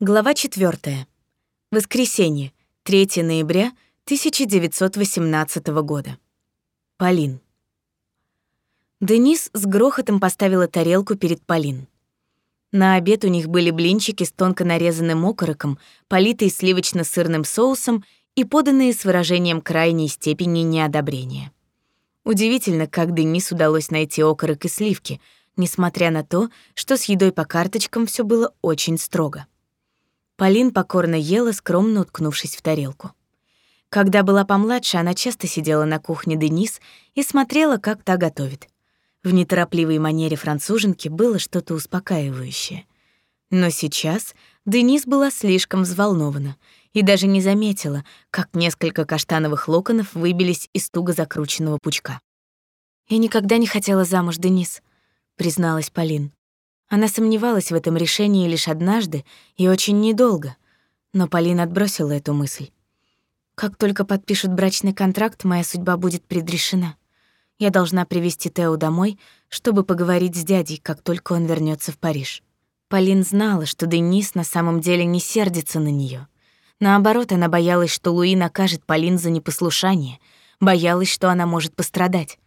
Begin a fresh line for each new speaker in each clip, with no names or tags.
Глава 4. Воскресенье, 3 ноября 1918 года. Полин. Денис с грохотом поставила тарелку перед Полин. На обед у них были блинчики с тонко нарезанным окороком, политые сливочно-сырным соусом и поданные с выражением крайней степени неодобрения. Удивительно, как Денис удалось найти окорок и сливки, несмотря на то, что с едой по карточкам все было очень строго. Полин покорно ела, скромно уткнувшись в тарелку. Когда была помладше, она часто сидела на кухне Денис и смотрела, как та готовит. В неторопливой манере француженки было что-то успокаивающее. Но сейчас Денис была слишком взволнована и даже не заметила, как несколько каштановых локонов выбились из туго закрученного пучка. «Я никогда не хотела замуж, Денис», — призналась Полин. Она сомневалась в этом решении лишь однажды и очень недолго, но Полина отбросила эту мысль. Как только подпишут брачный контракт, моя судьба будет предрешена. Я должна привести Тео домой, чтобы поговорить с дядей, как только он вернется в Париж. Полин знала, что Денис на самом деле не сердится на нее. Наоборот, она боялась, что Луи накажет Полин за непослушание, боялась, что она может пострадать.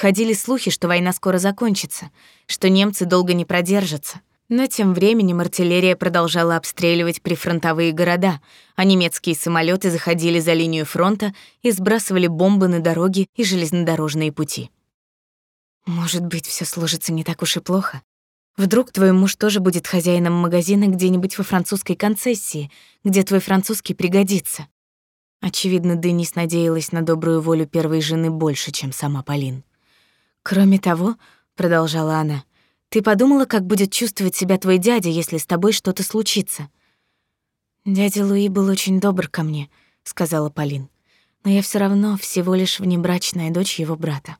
Ходили слухи, что война скоро закончится, что немцы долго не продержатся. Но тем временем артиллерия продолжала обстреливать прифронтовые города, а немецкие самолеты заходили за линию фронта и сбрасывали бомбы на дороги и железнодорожные пути. Может быть, все сложится не так уж и плохо. Вдруг твой муж тоже будет хозяином магазина где-нибудь во французской концессии, где твой французский пригодится. Очевидно, Денис надеялась на добрую волю первой жены больше, чем сама Полин. Кроме того, продолжала она, ты подумала, как будет чувствовать себя твой дядя, если с тобой что-то случится? Дядя Луи был очень добр ко мне, сказала Полин. Но я все равно всего лишь внебрачная дочь его брата.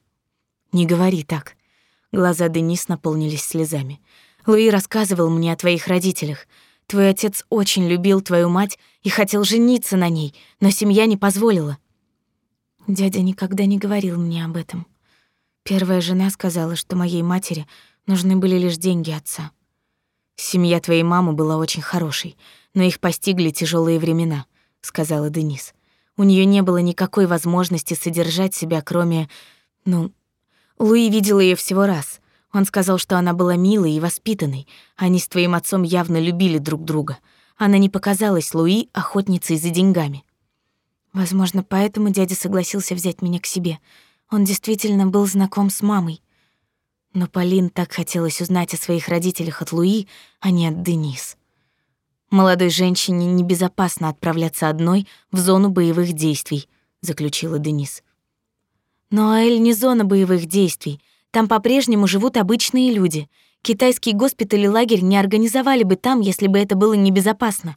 Не говори так. Глаза Денис наполнились слезами. Луи рассказывал мне о твоих родителях. Твой отец очень любил твою мать и хотел жениться на ней, но семья не позволила. Дядя никогда не говорил мне об этом. Первая жена сказала, что моей матери нужны были лишь деньги отца. Семья твоей мамы была очень хорошей, но их постигли тяжелые времена, сказала Денис. У нее не было никакой возможности содержать себя, кроме, ну, Луи видел ее всего раз. Он сказал, что она была милой и воспитанной. Они с твоим отцом явно любили друг друга. Она не показалась Луи охотницей за деньгами. Возможно, поэтому дядя согласился взять меня к себе — он действительно был знаком с мамой. Но Полин так хотелось узнать о своих родителях от Луи, а не от Денис. Молодой женщине небезопасно отправляться одной в зону боевых действий, заключила Денис. Но Аэль не зона боевых действий. Там по-прежнему живут обычные люди. Китайский госпиталь и лагерь не организовали бы там, если бы это было небезопасно.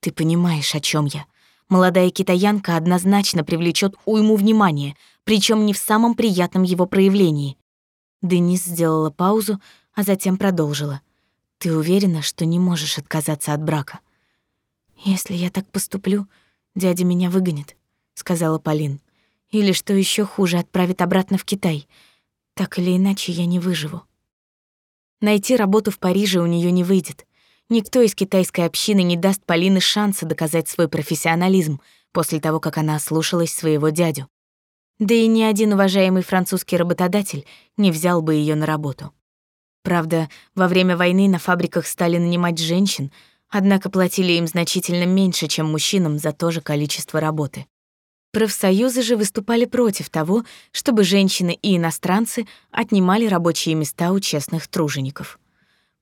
Ты понимаешь, о чем я? Молодая китаянка однозначно привлечет уйму внимания, причем не в самом приятном его проявлении. Денис сделала паузу, а затем продолжила. «Ты уверена, что не можешь отказаться от брака?» «Если я так поступлю, дядя меня выгонит», — сказала Полин. «Или, что еще хуже, отправит обратно в Китай. Так или иначе, я не выживу». Найти работу в Париже у нее не выйдет. Никто из китайской общины не даст Полине шанса доказать свой профессионализм после того, как она ослушалась своего дядю. Да и ни один уважаемый французский работодатель не взял бы ее на работу. Правда, во время войны на фабриках стали нанимать женщин, однако платили им значительно меньше, чем мужчинам за то же количество работы. Профсоюзы же выступали против того, чтобы женщины и иностранцы отнимали рабочие места у честных тружеников.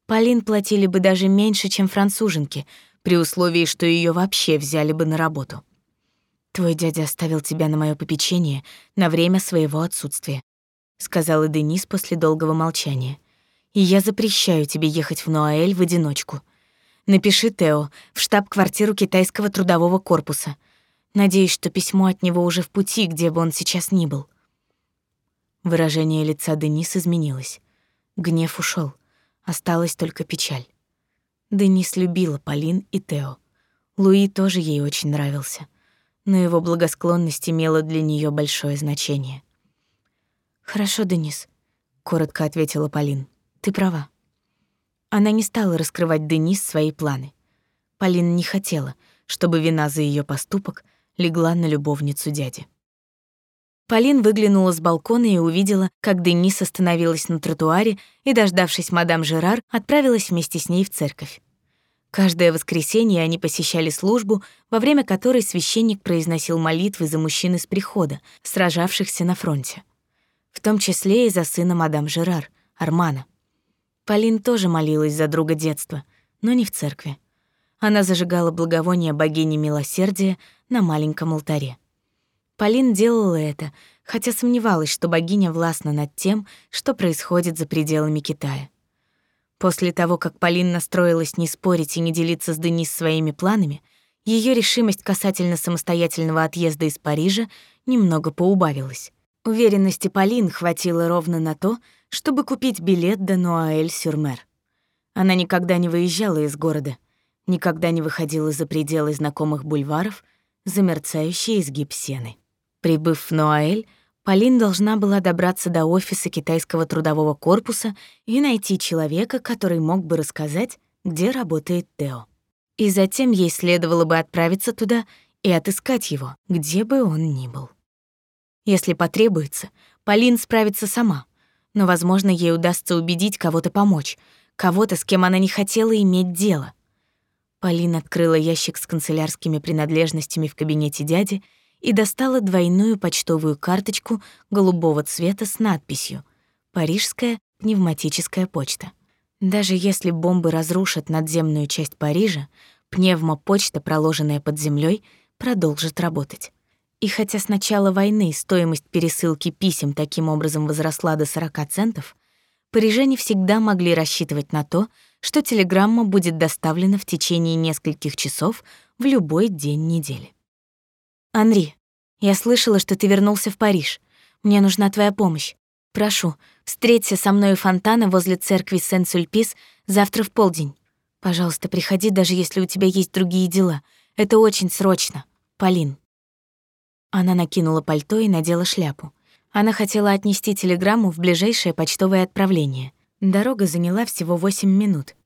Полин платили бы даже меньше, чем француженке, при условии, что ее вообще взяли бы на работу. «Твой дядя оставил тебя на моё попечение на время своего отсутствия», сказала Денис после долгого молчания. «И я запрещаю тебе ехать в Нуаэль в одиночку. Напиши Тео в штаб-квартиру китайского трудового корпуса. Надеюсь, что письмо от него уже в пути, где бы он сейчас ни был». Выражение лица Денис изменилось. Гнев ушел, осталась только печаль. Денис любила Полин и Тео. Луи тоже ей очень нравился но его благосклонность имела для нее большое значение. «Хорошо, Денис», — коротко ответила Полин. «Ты права». Она не стала раскрывать Денис свои планы. Полин не хотела, чтобы вина за ее поступок легла на любовницу дяди. Полин выглянула с балкона и увидела, как Денис остановилась на тротуаре и, дождавшись мадам Жерар, отправилась вместе с ней в церковь. Каждое воскресенье они посещали службу, во время которой священник произносил молитвы за мужчин из прихода, сражавшихся на фронте. В том числе и за сына мадам Жерар, Армана. Полин тоже молилась за друга детства, но не в церкви. Она зажигала благовоние богини милосердия на маленьком алтаре. Полин делала это, хотя сомневалась, что богиня властна над тем, что происходит за пределами Китая. После того, как Полин настроилась не спорить и не делиться с Денис своими планами, ее решимость касательно самостоятельного отъезда из Парижа немного поубавилась. Уверенности Полин хватило ровно на то, чтобы купить билет до Нуаэль-Сюрмер. Она никогда не выезжала из города, никогда не выходила за пределы знакомых бульваров, за мерцающий изгиб сены. Прибыв в Нуаэль, Полин должна была добраться до офиса китайского трудового корпуса и найти человека, который мог бы рассказать, где работает Тео. И затем ей следовало бы отправиться туда и отыскать его, где бы он ни был. Если потребуется, Полин справится сама, но, возможно, ей удастся убедить кого-то помочь, кого-то, с кем она не хотела иметь дело. Полин открыла ящик с канцелярскими принадлежностями в кабинете дяди и достала двойную почтовую карточку голубого цвета с надписью «Парижская пневматическая почта». Даже если бомбы разрушат надземную часть Парижа, пневмопочта, проложенная под землей, продолжит работать. И хотя с начала войны стоимость пересылки писем таким образом возросла до 40 центов, парижане всегда могли рассчитывать на то, что телеграмма будет доставлена в течение нескольких часов в любой день недели. «Анри, я слышала, что ты вернулся в Париж. Мне нужна твоя помощь. Прошу, встреться со мной у фонтана возле церкви Сен-Сульпис завтра в полдень. Пожалуйста, приходи, даже если у тебя есть другие дела. Это очень срочно. Полин». Она накинула пальто и надела шляпу. Она хотела отнести телеграмму в ближайшее почтовое отправление. Дорога заняла всего 8 минут.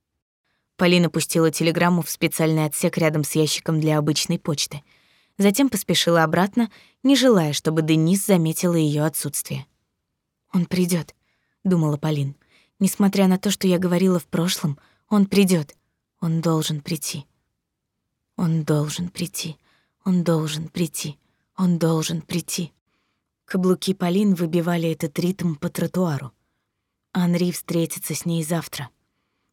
Полина пустила телеграмму в специальный отсек рядом с ящиком для обычной почты — затем поспешила обратно, не желая, чтобы Денис заметила ее отсутствие. «Он придет, думала Полин. «Несмотря на то, что я говорила в прошлом, он придет. Он должен прийти. Он должен прийти. Он должен прийти. Он должен прийти». Каблуки Полин выбивали этот ритм по тротуару. Анри встретится с ней завтра.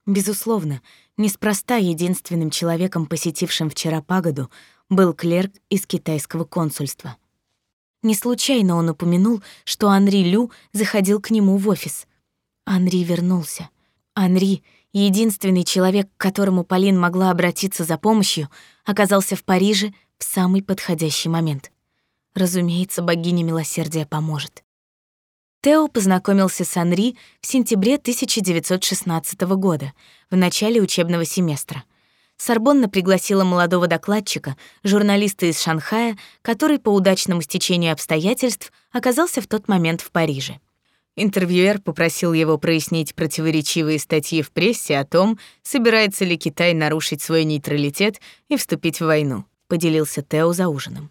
Безусловно, неспроста единственным человеком, посетившим вчера пагоду, был клерк из китайского консульства. Не случайно он упомянул, что Анри Лю заходил к нему в офис. Анри вернулся. Анри, единственный человек, к которому Полин могла обратиться за помощью, оказался в Париже в самый подходящий момент. Разумеется, богиня милосердия поможет. Тео познакомился с Анри в сентябре 1916 года, в начале учебного семестра — Сорбонна пригласила молодого докладчика, журналиста из Шанхая, который по удачному стечению обстоятельств оказался в тот момент в Париже. Интервьюер попросил его прояснить противоречивые статьи в прессе о том, собирается ли Китай нарушить свой нейтралитет и вступить в войну, поделился Тео за ужином.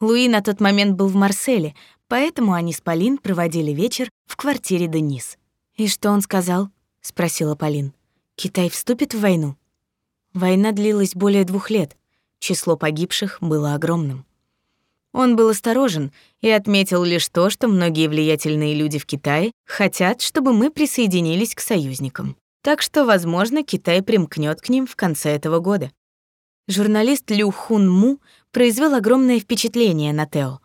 Луи на тот момент был в Марселе, поэтому они с Полин проводили вечер в квартире Денис. «И что он сказал?» — спросила Полин. «Китай вступит в войну?» Война длилась более двух лет, число погибших было огромным. Он был осторожен и отметил лишь то, что многие влиятельные люди в Китае хотят, чтобы мы присоединились к союзникам. Так что, возможно, Китай примкнет к ним в конце этого года. Журналист Лю Хун Му произвел огромное впечатление на Тео.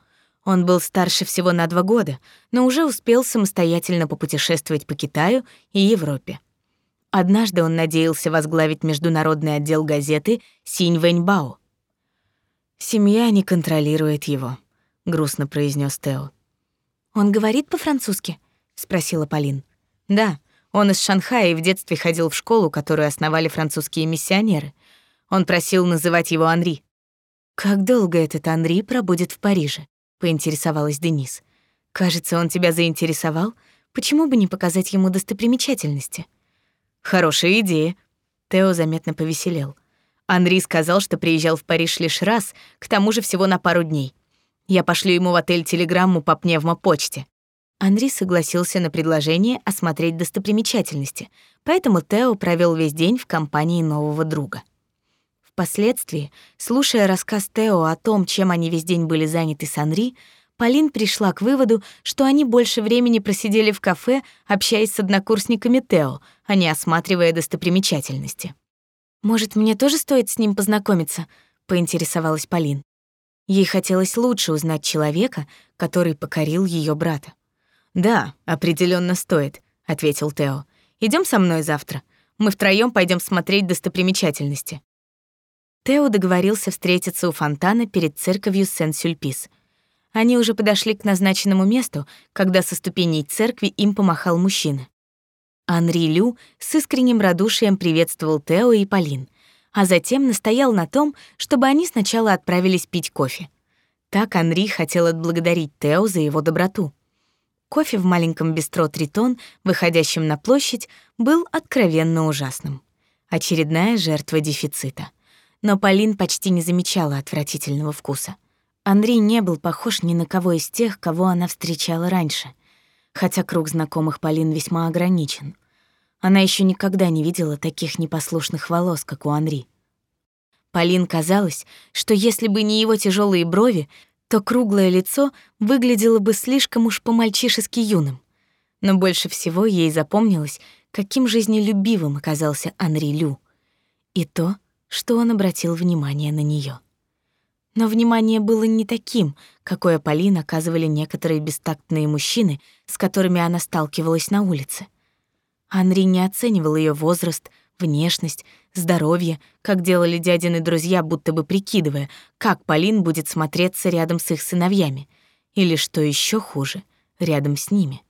Он был старше всего на два года, но уже успел самостоятельно попутешествовать по Китаю и Европе. Однажды он надеялся возглавить международный отдел газеты «Синь Вэньбао». «Семья не контролирует его», — грустно произнес Тео. «Он говорит по-французски?» — спросила Полин. «Да, он из Шанхая и в детстве ходил в школу, которую основали французские миссионеры. Он просил называть его Анри». «Как долго этот Анри пробудет в Париже?» — поинтересовалась Денис. «Кажется, он тебя заинтересовал. Почему бы не показать ему достопримечательности?» Хорошая идея. Тео заметно повеселел. Анри сказал, что приезжал в Париж лишь раз, к тому же всего на пару дней. Я пошлю ему в отель телеграмму по пневмопочте. Анри согласился на предложение осмотреть достопримечательности, поэтому Тео провел весь день в компании нового друга. Впоследствии, слушая рассказ Тео о том, чем они весь день были заняты с Анри, Полин пришла к выводу, что они больше времени просидели в кафе, общаясь с однокурсниками Тео, а не осматривая достопримечательности. «Может, мне тоже стоит с ним познакомиться?» — поинтересовалась Полин. Ей хотелось лучше узнать человека, который покорил ее брата. «Да, определенно стоит», — ответил Тео. Идем со мной завтра. Мы втроем пойдем смотреть достопримечательности». Тео договорился встретиться у фонтана перед церковью Сен-Сюльпис. Они уже подошли к назначенному месту, когда со ступеней церкви им помахал мужчина. Анри Лю с искренним радушием приветствовал Тео и Полин, а затем настоял на том, чтобы они сначала отправились пить кофе. Так Анри хотел отблагодарить Тео за его доброту. Кофе в маленьком бистро «Тритон», выходящем на площадь, был откровенно ужасным. Очередная жертва дефицита. Но Полин почти не замечала отвратительного вкуса. Андрей не был похож ни на кого из тех, кого она встречала раньше, хотя круг знакомых Полин весьма ограничен. Она еще никогда не видела таких непослушных волос, как у Анри. Полин казалось, что если бы не его тяжелые брови, то круглое лицо выглядело бы слишком уж по-мальчишески юным. Но больше всего ей запомнилось, каким жизнелюбивым оказался Анри Лю. И то, что он обратил внимание на нее. Но внимание было не таким, какое Полин оказывали некоторые бестактные мужчины, с которыми она сталкивалась на улице. Анри не оценивал ее возраст, внешность, здоровье, как делали дядины друзья, будто бы прикидывая, как Полин будет смотреться рядом с их сыновьями, или, что еще хуже, рядом с ними.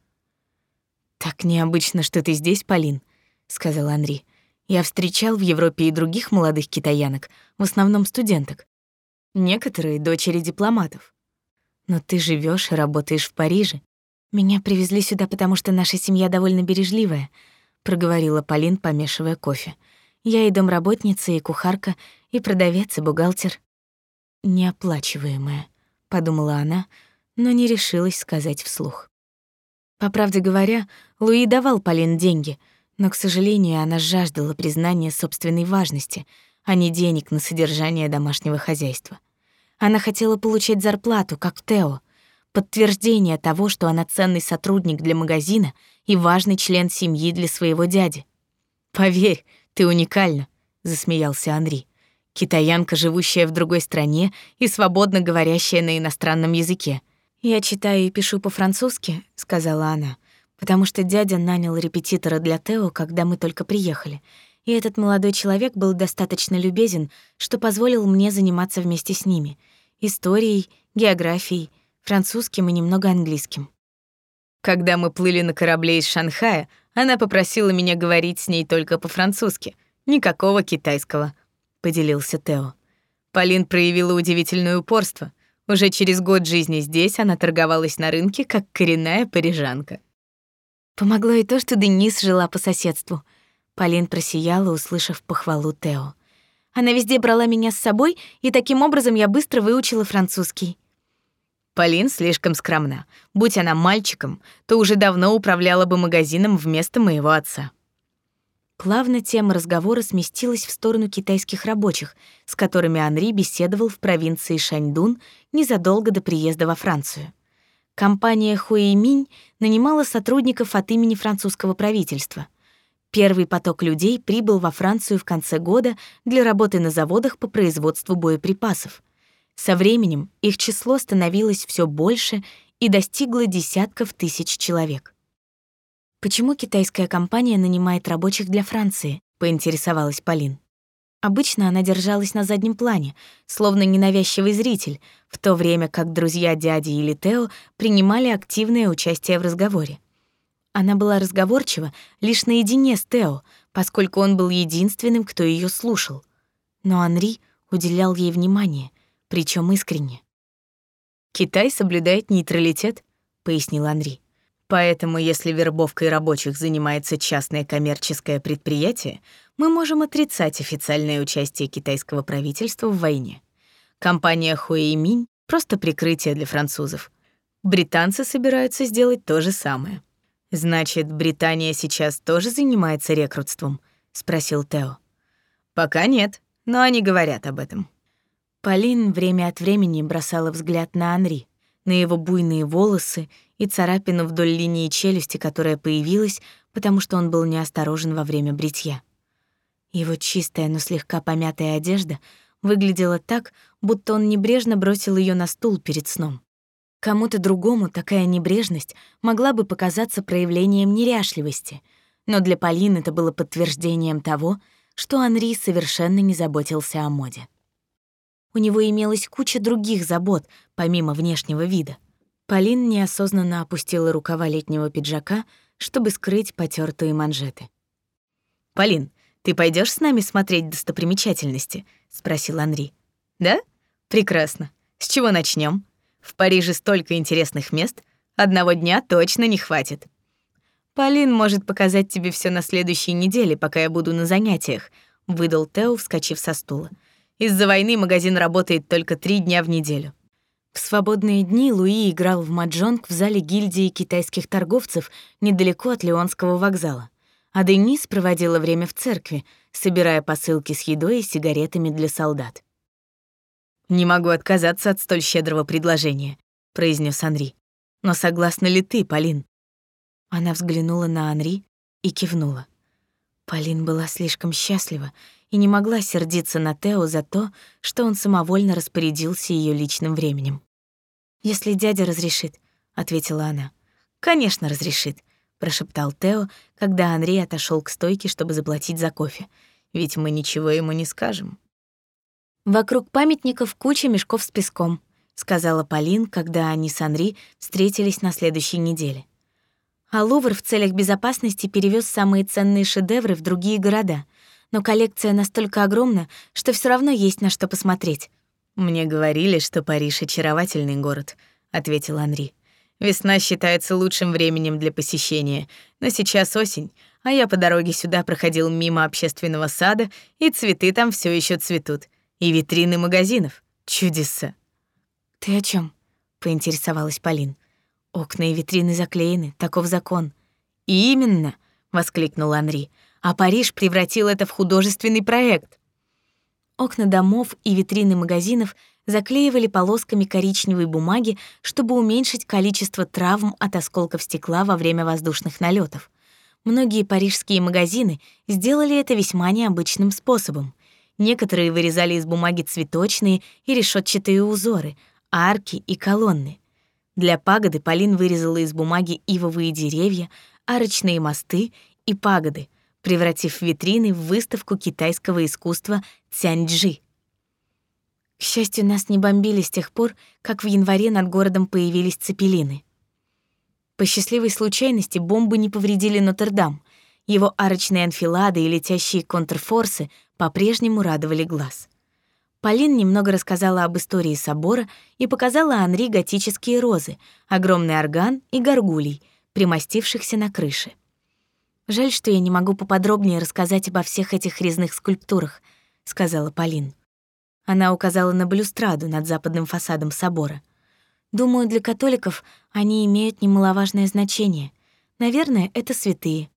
«Так необычно, что ты здесь, Полин», — сказал Анри. «Я встречал в Европе и других молодых китаянок, в основном студенток. Некоторые — дочери дипломатов. Но ты живешь и работаешь в Париже. Меня привезли сюда, потому что наша семья довольно бережливая», — проговорила Полин, помешивая кофе. Я и домработница, и кухарка, и продавец, и бухгалтер. Неоплачиваемая, подумала она, но не решилась сказать вслух. По правде говоря, Луи давал Полин деньги, но, к сожалению, она жаждала признания собственной важности, а не денег на содержание домашнего хозяйства. Она хотела получать зарплату, как Тео, подтверждение того, что она ценный сотрудник для магазина и важный член семьи для своего дяди. Поверь, «Ты уникальна», — засмеялся Анри. «Китаянка, живущая в другой стране и свободно говорящая на иностранном языке». «Я читаю и пишу по-французски», — сказала она, «потому что дядя нанял репетитора для Тео, когда мы только приехали, и этот молодой человек был достаточно любезен, что позволил мне заниматься вместе с ними. Историей, географией, французским и немного английским». Когда мы плыли на корабле из Шанхая, она попросила меня говорить с ней только по-французски. Никакого китайского», — поделился Тео. Полин проявила удивительное упорство. Уже через год жизни здесь она торговалась на рынке, как коренная парижанка. Помогло и то, что Денис жила по соседству. Полин просияла, услышав похвалу Тео. Она везде брала меня с собой, и таким образом я быстро выучила французский. Полин слишком скромна. Будь она мальчиком, то уже давно управляла бы магазином вместо моего отца. Плавно тема разговора сместилась в сторону китайских рабочих, с которыми Анри беседовал в провинции Шаньдун незадолго до приезда во Францию. Компания Хуэйминь нанимала сотрудников от имени французского правительства. Первый поток людей прибыл во Францию в конце года для работы на заводах по производству боеприпасов — со временем их число становилось все больше и достигло десятков тысяч человек. «Почему китайская компания нанимает рабочих для Франции?» — поинтересовалась Полин. Обычно она держалась на заднем плане, словно ненавязчивый зритель, в то время как друзья дяди или Тео принимали активное участие в разговоре. Она была разговорчива лишь наедине с Тео, поскольку он был единственным, кто ее слушал. Но Анри уделял ей внимание, причем искренне. «Китай соблюдает нейтралитет», — пояснил Анри. «Поэтому, если вербовкой рабочих занимается частное коммерческое предприятие, мы можем отрицать официальное участие китайского правительства в войне. Компания Хуэйминь — просто прикрытие для французов. Британцы собираются сделать то же самое. Значит, Британия сейчас тоже занимается рекрутством? спросил Тео. Пока нет, но они говорят об этом. Полин время от времени бросала взгляд на Анри, на его буйные волосы и царапину вдоль линии челюсти, которая появилась, потому что он был неосторожен во время бритья. Его чистая, но слегка помятая одежда выглядела так, будто он небрежно бросил ее на стул перед сном. Кому-то другому такая небрежность могла бы показаться проявлением неряшливости, но для Полины это было подтверждением того, что Анри совершенно не заботился о моде. У него имелась куча других забот, помимо внешнего вида. Полин неосознанно опустила рукава летнего пиджака, чтобы скрыть потертые манжеты. «Полин, ты пойдешь с нами смотреть достопримечательности?» — спросил Анри. «Да? Прекрасно. С чего начнем? В Париже столько интересных мест, одного дня точно не хватит». «Полин может показать тебе все на следующей неделе, пока я буду на занятиях», — выдал Тео, вскочив со стула. Из-за войны магазин работает только три дня в неделю. В свободные дни Луи играл в маджонг в зале гильдии китайских торговцев недалеко от Леонского вокзала. А Денис проводила время в церкви, собирая посылки с едой и сигаретами для солдат. «Не могу отказаться от столь щедрого предложения», — произнес Анри. «Но согласна ли ты, Полин?» Она взглянула на Анри и кивнула. Полин была слишком счастлива и не могла сердиться на Тео за то, что он самовольно распорядился ее личным временем. «Если дядя разрешит», — ответила она. «Конечно, разрешит», — прошептал Тео, когда Андрей отошел к стойке, чтобы заплатить за кофе. «Ведь мы ничего ему не скажем». «Вокруг памятников куча мешков с песком», — сказала Полин, когда они с Анри встретились на следующей неделе. А Лувр в целях безопасности перевез самые ценные шедевры в другие города — но коллекция настолько огромна, что все равно есть на что посмотреть. «Мне говорили, что Париж — очаровательный город», — ответил Анри. «Весна считается лучшим временем для посещения, но сейчас осень, а я по дороге сюда проходил мимо общественного сада, и цветы там все еще цветут. И витрины магазинов. Чудеса». «Ты о чем? поинтересовалась Полин. «Окна и витрины заклеены, таков закон». «Именно!» — воскликнул Анри а Париж превратил это в художественный проект. Окна домов и витрины магазинов заклеивали полосками коричневой бумаги, чтобы уменьшить количество травм от осколков стекла во время воздушных налетов. Многие парижские магазины сделали это весьма необычным способом. Некоторые вырезали из бумаги цветочные и решетчатые узоры, арки и колонны. Для пагоды Полин вырезала из бумаги ивовые деревья, арочные мосты и пагоды — превратив витрины в выставку китайского искусства Цяньджи. К счастью, нас не бомбили с тех пор, как в январе над городом появились цепелины. По счастливой случайности бомбы не повредили Нотр-Дам. Его арочные анфилады и летящие контрфорсы по-прежнему радовали глаз. Полин немного рассказала об истории собора и показала Анри готические розы, огромный орган и горгулей, примостившихся на крыше. Жаль, что я не могу поподробнее рассказать обо всех этих резных скульптурах, сказала Полин. Она указала на балюстраду над западным фасадом собора. Думаю, для католиков они имеют немаловажное значение. Наверное, это святые.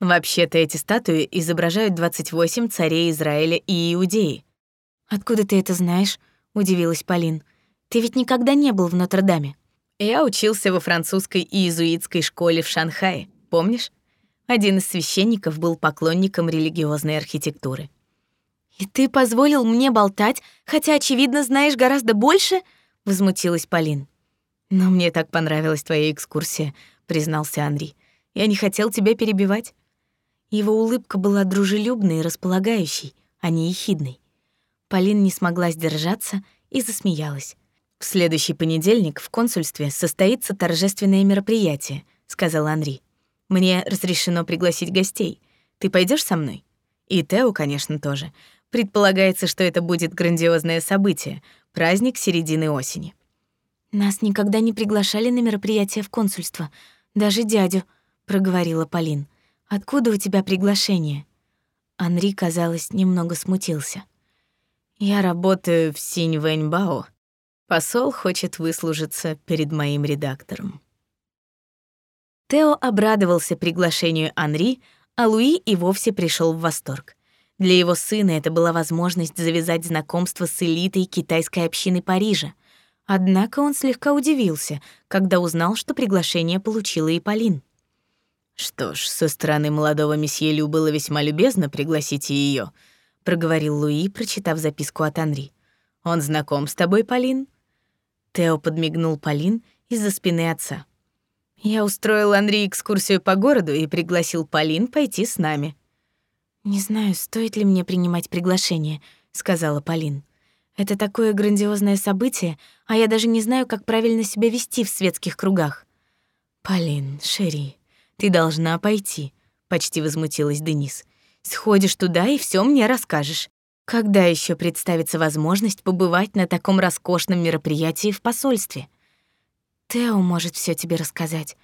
Вообще-то эти статуи изображают 28 царей Израиля и Иудеи. Откуда ты это знаешь? удивилась Полин. Ты ведь никогда не был в Нотр-Даме. Я учился во французской и иезуитской школе в Шанхае, помнишь? Один из священников был поклонником религиозной архитектуры. «И ты позволил мне болтать, хотя, очевидно, знаешь гораздо больше?» — возмутилась Полин. «Но мне так понравилась твоя экскурсия», — признался Андрей. «Я не хотел тебя перебивать». Его улыбка была дружелюбной и располагающей, а не ехидной. Полин не смогла сдержаться и засмеялась. «В следующий понедельник в консульстве состоится торжественное мероприятие», — сказал Андрей. Мне разрешено пригласить гостей. Ты пойдешь со мной? И Тео, конечно, тоже. Предполагается, что это будет грандиозное событие, праздник середины осени. Нас никогда не приглашали на мероприятия в консульство, даже дядю, проговорила Полин. Откуда у тебя приглашение? Анри, казалось, немного смутился. «Я работаю в Синь-Вэньбао. Посол хочет выслужиться перед моим редактором». Тео обрадовался приглашению Анри, а Луи и вовсе пришел в восторг. Для его сына это была возможность завязать знакомство с элитой китайской общины Парижа. Однако он слегка удивился, когда узнал, что приглашение получила и Полин. «Что ж, со стороны молодого месье Лю было весьма любезно пригласить ее, проговорил Луи, прочитав записку от Анри. «Он знаком с тобой, Полин?» Тео подмигнул Полин из-за спины отца. Я устроил Анри экскурсию по городу и пригласил Полин пойти с нами. «Не знаю, стоит ли мне принимать приглашение», — сказала Полин. «Это такое грандиозное событие, а я даже не знаю, как правильно себя вести в светских кругах». «Полин, Шерри, ты должна пойти», — почти возмутилась Денис. «Сходишь туда и все мне расскажешь. Когда еще представится возможность побывать на таком роскошном мероприятии в посольстве?» Тео может все тебе рассказать.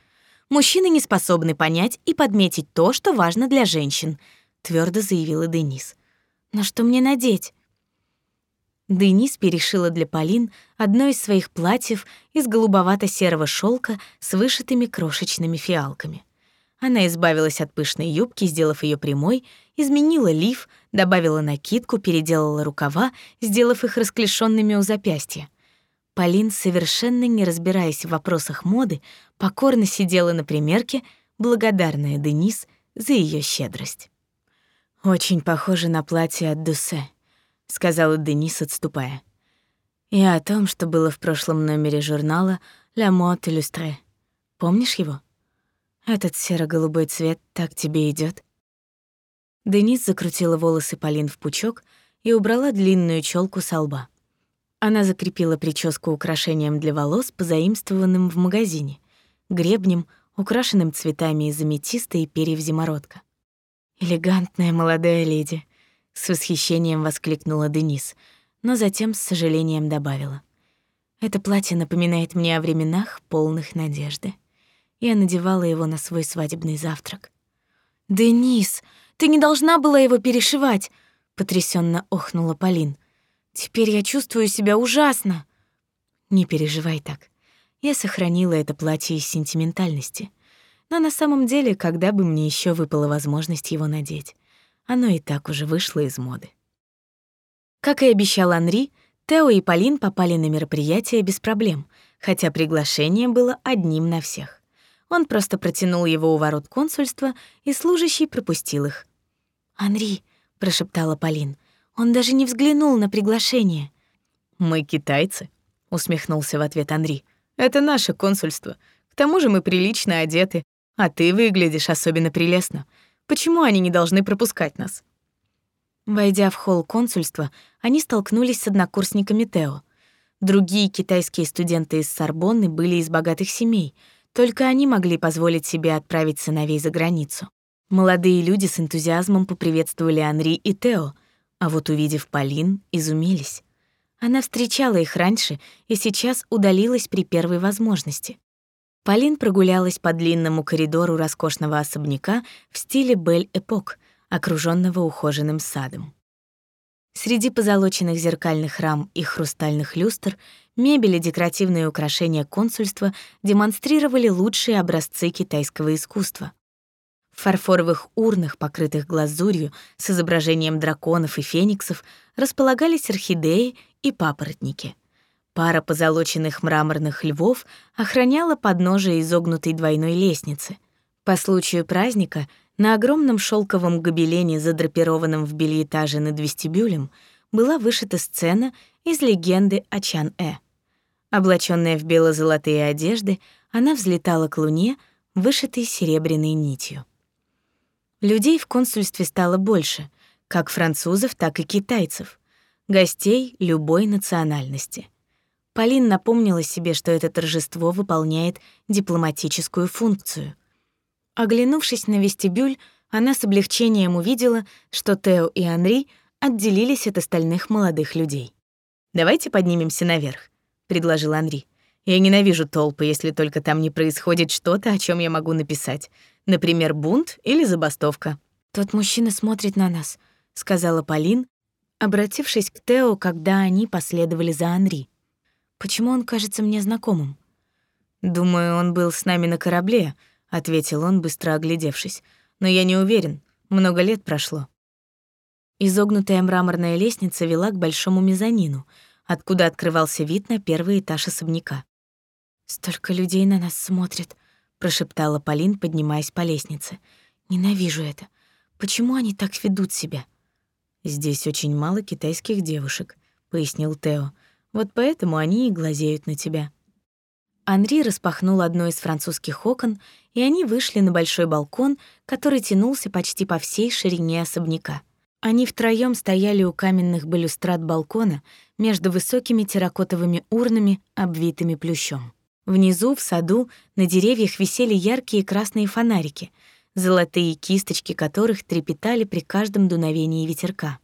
Мужчины не способны понять и подметить то, что важно для женщин, твердо заявила Денис. На что мне надеть? Денис перешила для Полин одно из своих платьев из голубовато-серого шелка с вышитыми крошечными фиалками. Она избавилась от пышной юбки, сделав ее прямой, изменила лиф, добавила накидку, переделала рукава, сделав их расклешенными у запястья. Полин, совершенно не разбираясь в вопросах моды, покорно сидела на примерке, благодарная Денис за ее щедрость. «Очень похоже на платье от Дусе», — сказала Денис, отступая. «И о том, что было в прошлом номере журнала «La Mode Illustrée». Помнишь его? Этот серо-голубой цвет так тебе идет. Денис закрутила волосы Полин в пучок и убрала длинную челку со лба. Она закрепила прическу украшением для волос, позаимствованным в магазине, гребнем, украшенным цветами из аметиста и перьев зимородка. «Элегантная молодая леди», — с восхищением воскликнула Денис, но затем с сожалением добавила. «Это платье напоминает мне о временах, полных надежды. Я надевала его на свой свадебный завтрак». «Денис, ты не должна была его перешивать!» — потрясенно охнула Полин. Теперь я чувствую себя ужасно. Не переживай так. Я сохранила это платье из сентиментальности. Но на самом деле, когда бы мне еще выпала возможность его надеть? Оно и так уже вышло из моды. Как и обещал Анри, Тео и Полин попали на мероприятие без проблем, хотя приглашение было одним на всех. Он просто протянул его у ворот консульства, и служащий пропустил их. «Анри», — прошептала Полин, он даже не взглянул на приглашение.
«Мы китайцы», — усмехнулся в ответ Анри. «Это наше консульство. К тому же мы прилично одеты, а ты выглядишь особенно прелестно. Почему они не должны пропускать нас?»
Войдя в холл консульства, они столкнулись с однокурсниками Тео. Другие китайские студенты из Сорбонны были из богатых семей, только они могли позволить себе отправить сыновей за границу. Молодые люди с энтузиазмом поприветствовали Анри и Тео, а вот увидев Полин, изумились. Она встречала их раньше и сейчас удалилась при первой возможности. Полин прогулялась по длинному коридору роскошного особняка в стиле Бель-Эпок, окружённого ухоженным садом. Среди позолоченных зеркальных рам и хрустальных люстр мебель и декоративные украшения консульства демонстрировали лучшие образцы китайского искусства. В фарфоровых урнах, покрытых глазурью с изображением драконов и фениксов, располагались орхидеи и папоротники. Пара позолоченных мраморных львов охраняла подножие изогнутой двойной лестницы. По случаю праздника на огромном шелковом гобелене, задрапированном в бельэтаже над вестибюлем, была вышита сцена из легенды о Чан-Э. Облачённая в бело-золотые одежды, она взлетала к луне, вышитой серебряной нитью. Людей в консульстве стало больше, как французов, так и китайцев, гостей любой национальности. Полин напомнила себе, что это торжество выполняет дипломатическую функцию. Оглянувшись на вестибюль, она с облегчением увидела, что Тео и Анри отделились от остальных молодых людей. «Давайте поднимемся наверх», — предложил Анри. «Я ненавижу толпы, если только там не происходит что-то, о чем я могу написать. Например, бунт или забастовка. «Тот мужчина смотрит на нас», — сказала Полин, обратившись к Тео, когда они последовали за Анри. «Почему он кажется мне знакомым?»
«Думаю, он был с нами на корабле», — ответил он, быстро оглядевшись. «Но я не уверен. Много лет прошло».
Изогнутая мраморная лестница вела к большому мезонину, откуда открывался вид на первый этаж особняка. «Столько людей на нас смотрят», — прошептала Полин, поднимаясь по лестнице. «Ненавижу это. Почему они так ведут себя?»
«Здесь очень мало китайских девушек», — пояснил Тео. «Вот поэтому они и глазеют на тебя».
Анри распахнул одно из французских окон, и они вышли на большой балкон, который тянулся почти по всей ширине особняка. Они втроём стояли у каменных балюстрад балкона между высокими терракотовыми урнами, обвитыми плющом. Внизу, в саду, на деревьях висели яркие красные фонарики, золотые кисточки которых трепетали при каждом дуновении ветерка.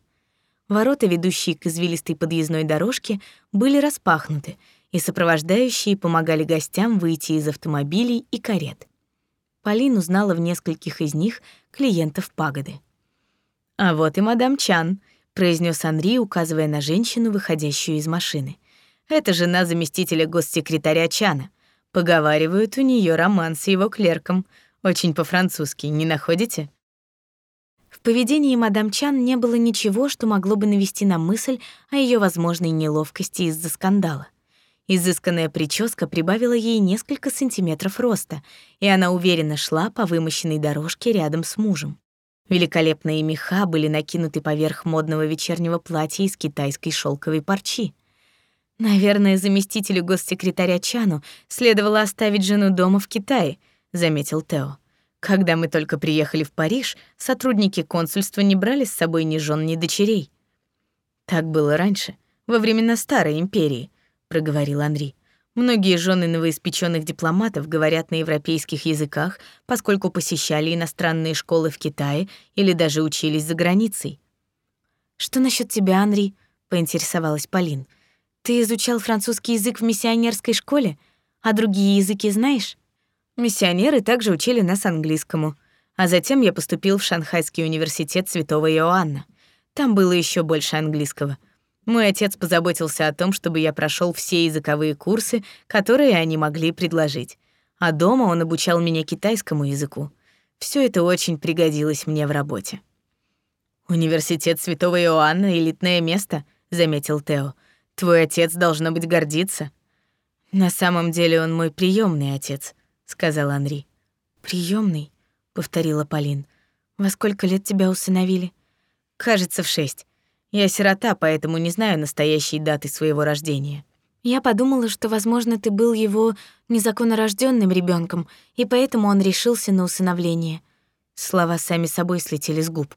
Ворота, ведущие к извилистой подъездной дорожке, были распахнуты, и сопровождающие помогали гостям выйти из автомобилей и карет. Полин узнала в нескольких из них клиентов пагоды.
«А вот и мадам Чан», — произнес Анри, указывая на женщину, выходящую из машины. «Это жена заместителя госсекретаря Чана. Поговаривают, у нее роман с его клерком. Очень по-французски, не находите?»
В поведении мадам Чан не было ничего, что могло бы навести на мысль о ее возможной неловкости из-за скандала. Изысканная прическа прибавила ей несколько сантиметров роста, и она уверенно шла по вымощенной дорожке рядом с мужем. Великолепные меха были накинуты поверх модного вечернего платья из китайской шелковой парчи. Наверное, заместителю госсекретаря Чану следовало оставить жену дома в Китае, заметил Тео. Когда мы только приехали в Париж, сотрудники консульства не брали с собой ни жен, ни дочерей.
Так было раньше, во времена старой империи, проговорил Анри. Многие жены новоиспеченных дипломатов говорят на европейских языках, поскольку посещали иностранные школы в Китае или даже учились за границей.
Что насчет тебя, Анри? поинтересовалась Полин. Ты изучал французский язык в миссионерской школе, а другие языки знаешь?
Миссионеры также учили нас английскому, а затем я поступил в Шанхайский университет Святого Иоанна. Там было еще больше английского. Мой отец позаботился о том, чтобы я прошел все языковые курсы, которые они могли предложить. А дома он обучал меня китайскому языку. Все это очень пригодилось мне в работе. «Университет Святого Иоанна — элитное место», — заметил Тео. «Твой отец, должно быть, гордиться». «На самом деле он мой приемный отец», — сказал Анри.
Приемный, повторила Полин. «Во сколько лет тебя усыновили?»
«Кажется, в шесть. Я сирота, поэтому не знаю настоящей даты своего рождения.
Я подумала, что, возможно, ты был его незаконно рождённым ребёнком, и поэтому он решился на усыновление. Слова сами собой слетели с губ.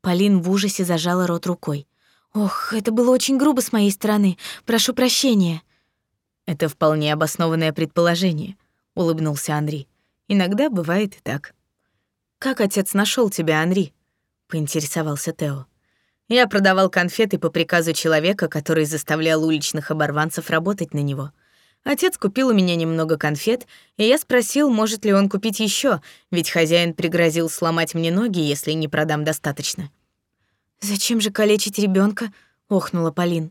Полин в ужасе зажала рот рукой. Ох, это было очень грубо с моей стороны. Прошу прощения.
Это вполне обоснованное предположение, улыбнулся Анри. Иногда бывает и так. Как отец нашёл тебя, Анри? поинтересовался Тео. Я продавал конфеты по приказу человека, который заставлял уличных оборванцев работать на него. Отец купил у меня немного конфет, и я спросил, может ли он купить еще, ведь хозяин пригрозил сломать мне ноги, если не продам достаточно.
«Зачем же калечить ребенка? охнула Полин.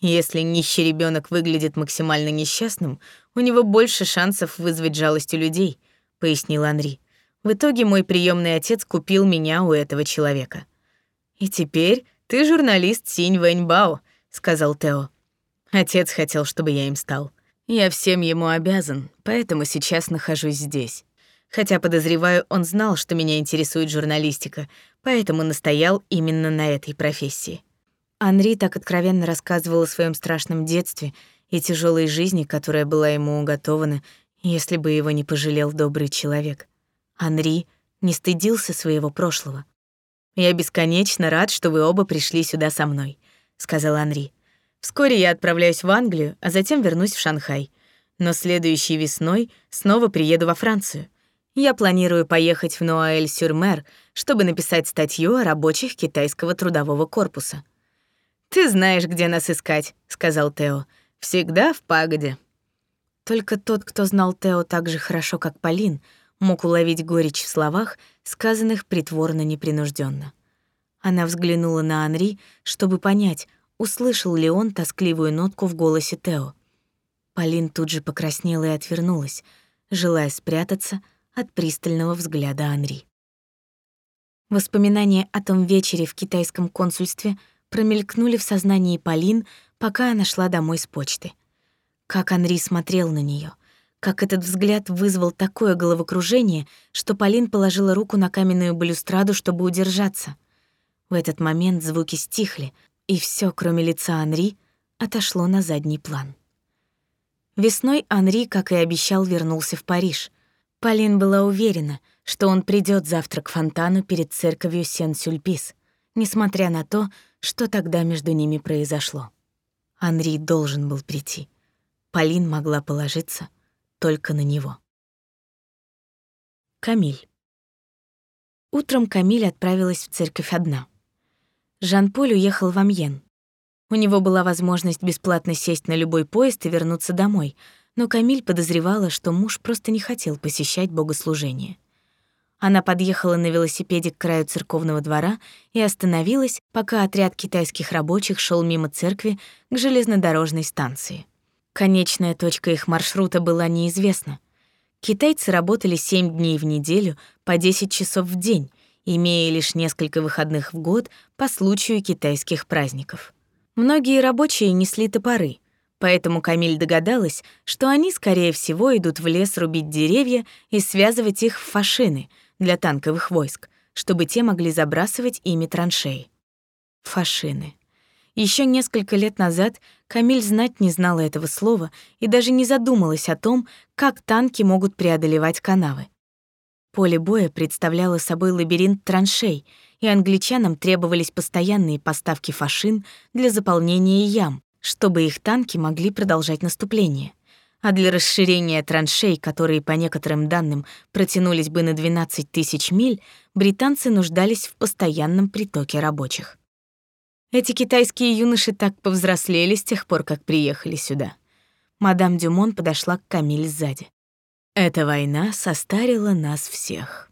Если нищий ребенок выглядит максимально несчастным, у него больше шансов вызвать жалость у людей, пояснил Анри. В итоге мой приемный отец купил меня у этого человека. «И теперь ты журналист Синь Вэньбао», — сказал Тео. Отец хотел, чтобы я им стал. Я всем ему обязан, поэтому сейчас нахожусь здесь. Хотя, подозреваю, он знал, что меня интересует журналистика, поэтому настоял именно на этой профессии.
Анри так откровенно рассказывал о своем страшном детстве и тяжелой жизни, которая была ему уготована, если бы его не пожалел добрый человек. Анри не стыдился своего прошлого.
«Я бесконечно рад, что вы оба пришли сюда со мной», — сказал Анри. «Вскоре я отправляюсь в Англию, а затем вернусь в Шанхай. Но следующей весной снова приеду во Францию. Я планирую поехать в Нуаэль-сюр-Мер, чтобы написать статью о рабочих китайского трудового корпуса». «Ты знаешь, где нас искать», — сказал Тео. «Всегда в пагоде».
Только тот, кто знал Тео так же хорошо, как Полин, Мог уловить горечь в словах, сказанных притворно непринужденно. Она взглянула на Анри, чтобы понять, услышал ли он тоскливую нотку в голосе Тео. Полин тут же покраснела и отвернулась, желая спрятаться от пристального взгляда Анри. Воспоминания о том вечере в китайском консульстве промелькнули в сознании Полин, пока она шла домой с почты. Как Анри смотрел на нее, как этот взгляд вызвал такое головокружение, что Полин положила руку на каменную балюстраду, чтобы удержаться. В этот момент звуки стихли, и все, кроме лица Анри, отошло на задний план. Весной Анри, как и обещал, вернулся в Париж. Полин была уверена, что он придет завтра к фонтану перед церковью Сен-Сюльпис, несмотря на то, что тогда между ними произошло. Анри должен был прийти. Полин могла положиться только на него. Камиль. Утром Камиль отправилась в церковь одна. Жан-Поль уехал в Амьен. У него была возможность бесплатно сесть на любой поезд и вернуться домой, но Камиль подозревала, что муж просто не хотел посещать богослужение. Она подъехала на велосипеде к краю церковного двора и остановилась, пока отряд китайских рабочих шел мимо церкви к железнодорожной станции. Конечная точка их маршрута была неизвестна. Китайцы работали 7 дней в неделю по 10 часов в день, имея лишь несколько выходных в год по случаю китайских праздников. Многие рабочие несли топоры, поэтому Камиль догадалась, что они, скорее всего, идут в лес рубить деревья и связывать их в фашины — для танковых войск, чтобы те могли забрасывать ими траншеи. Фашины. Еще несколько лет назад Камиль знать не знала этого слова и даже не задумалась о том, как танки могут преодолевать канавы. Поле боя представляло собой лабиринт траншей, и англичанам требовались постоянные поставки фашин для заполнения ям, чтобы их танки могли продолжать наступление а для расширения траншей, которые, по некоторым данным, протянулись бы на 12 тысяч миль, британцы нуждались в постоянном притоке рабочих. Эти китайские юноши так повзрослели с тех пор, как приехали сюда. Мадам Дюмон подошла к Камиль сзади. Эта война состарила нас всех.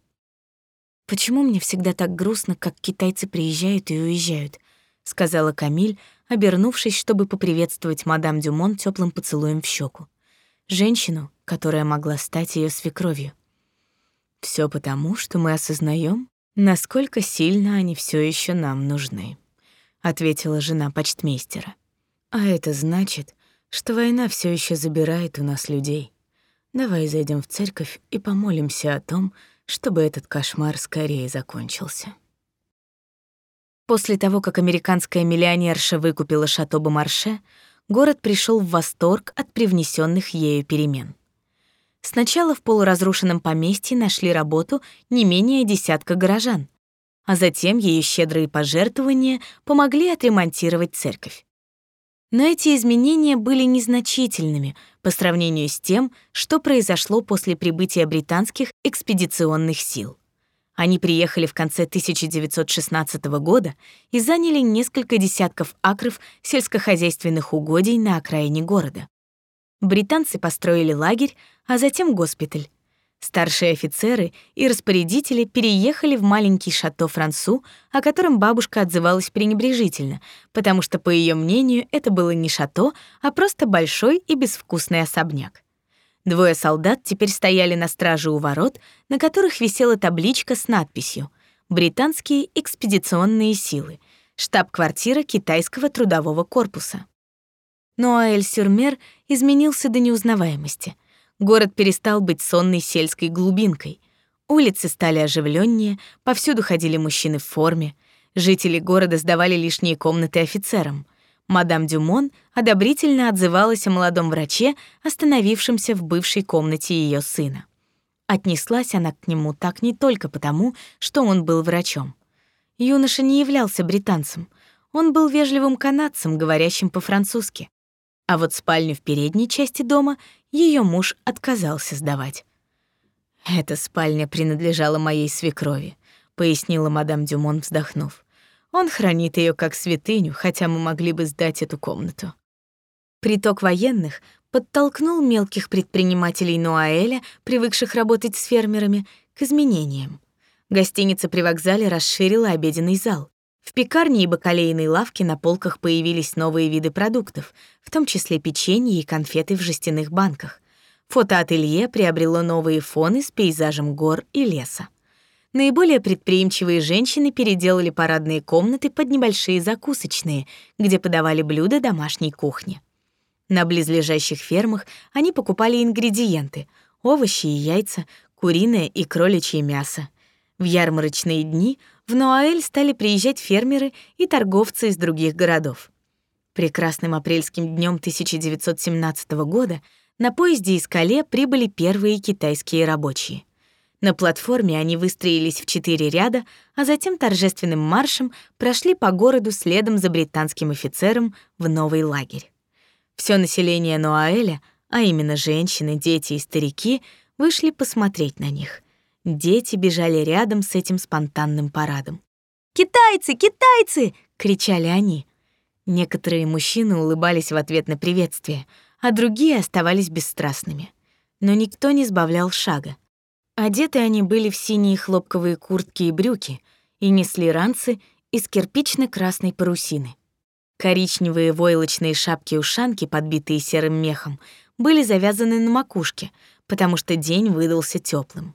Почему мне всегда так грустно, как китайцы приезжают и уезжают, сказала Камиль, обернувшись, чтобы поприветствовать мадам Дюмон теплым поцелуем в щеку женщину, которая могла стать ее свекровью. Все потому, что мы осознаем, насколько сильно они все еще нам нужны, ответила жена почтмейстера. А это значит, что война все еще забирает у нас людей. Давай зайдем в церковь и помолимся о том, чтобы этот кошмар скорее закончился. После того, как американская миллионерша выкупила шато Бомарше, город пришел в восторг от привнесенных ею перемен. Сначала в полуразрушенном поместье нашли работу не менее десятка горожан, а затем ее щедрые пожертвования помогли отремонтировать церковь. Но эти изменения были незначительными по сравнению с тем, что произошло после прибытия британских экспедиционных сил. Они приехали в конце 1916 года и заняли несколько десятков акров сельскохозяйственных угодий на окраине города. Британцы построили лагерь, а затем госпиталь. Старшие офицеры и распорядители переехали в маленький шато Франсу, о котором бабушка отзывалась пренебрежительно, потому что, по ее мнению, это было не шато, а просто большой и безвкусный особняк. Двое солдат теперь стояли на страже у ворот, на которых висела табличка с надписью «Британские экспедиционные силы. Штаб-квартира китайского трудового корпуса». Но Аэль-Сюрмер изменился до неузнаваемости. Город перестал быть сонной сельской глубинкой. Улицы стали оживленнее, повсюду ходили мужчины в форме. Жители города сдавали лишние комнаты офицерам. Мадам Дюмон одобрительно отзывалась о молодом враче, остановившемся в бывшей комнате ее сына. Отнеслась она к нему так не только потому, что он был врачом. Юноша не являлся британцем. Он был вежливым канадцем, говорящим по-французски. А вот спальню в передней части дома ее муж отказался сдавать. «Эта спальня принадлежала моей свекрови», — пояснила мадам Дюмон, вздохнув. Он хранит ее как святыню, хотя мы могли бы сдать эту комнату. Приток военных подтолкнул мелких предпринимателей Нуаэля, привыкших работать с фермерами, к изменениям. Гостиница при вокзале расширила обеденный зал. В пекарне и бакалейной лавке на полках появились новые виды продуктов, в том числе печенье и конфеты в жестяных банках. Фотоателье приобрело новые фоны с пейзажем гор и леса. Наиболее предприимчивые женщины переделали парадные комнаты под небольшие закусочные, где подавали блюда домашней кухни. На близлежащих фермах они покупали ингредиенты — овощи и яйца, куриное и кроличье мясо. В ярмарочные дни в Нуаэль стали приезжать фермеры и торговцы из других городов. Прекрасным апрельским днем 1917 года на поезде из Кале прибыли первые китайские рабочие. На платформе они выстроились в четыре ряда, а затем торжественным маршем прошли по городу следом за британским офицером в новый лагерь. Все население Нуаэля, а именно женщины, дети и старики, вышли посмотреть на них. Дети бежали рядом с этим спонтанным парадом. «Китайцы! Китайцы!» — кричали они. Некоторые мужчины улыбались в ответ на приветствие, а другие оставались бесстрастными. Но никто не сбавлял шага. Одеты они были в синие хлопковые куртки и брюки и несли ранцы из кирпично-красной парусины. Коричневые войлочные шапки-ушанки, подбитые серым мехом, были завязаны на макушке, потому что день выдался теплым.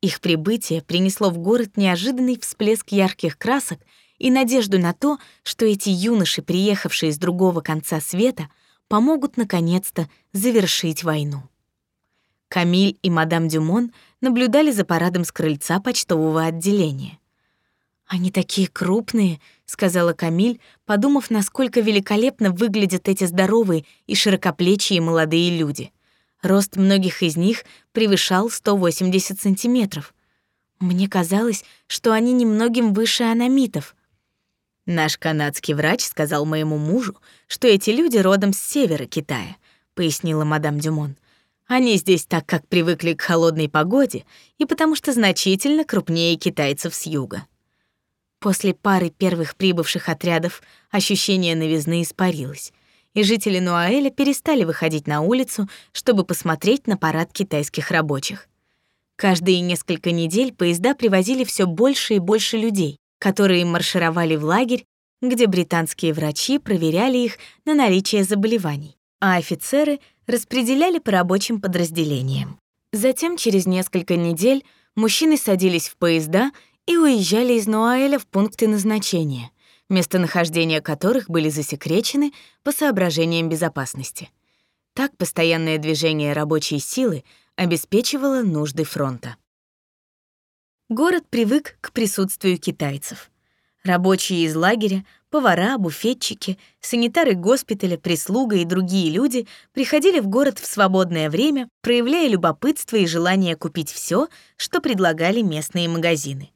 Их прибытие принесло в город неожиданный всплеск ярких красок и надежду на то, что эти юноши, приехавшие с другого конца света, помогут наконец-то завершить войну. Камиль и мадам Дюмон наблюдали за парадом с крыльца почтового отделения. «Они такие крупные», — сказала Камиль, подумав, насколько великолепно выглядят эти здоровые и широкоплечие молодые люди. Рост многих из них превышал 180 сантиметров. Мне казалось, что они немногим выше аномитов. Наш канадский врач сказал моему мужу, что эти люди родом с севера Китая, пояснила мадам Дюмон. Они здесь так как привыкли к холодной погоде и потому что значительно крупнее китайцев с юга. После пары первых прибывших отрядов ощущение новизны испарилось, и жители Нуаэля перестали выходить на улицу, чтобы посмотреть на парад китайских рабочих. Каждые несколько недель поезда привозили все больше и больше людей, которые маршировали в лагерь, где британские врачи проверяли их на наличие заболеваний, а офицеры распределяли по рабочим подразделениям. Затем через несколько недель мужчины садились в поезда и уезжали из Нуаэля в пункты назначения, местонахождения которых были засекречены по соображениям безопасности. Так постоянное движение рабочей силы обеспечивало нужды фронта. Город привык к присутствию китайцев. Рабочие из лагеря, повара, буфетчики, санитары госпиталя, прислуга и другие люди приходили в город в свободное время, проявляя любопытство и желание купить все, что предлагали местные магазины.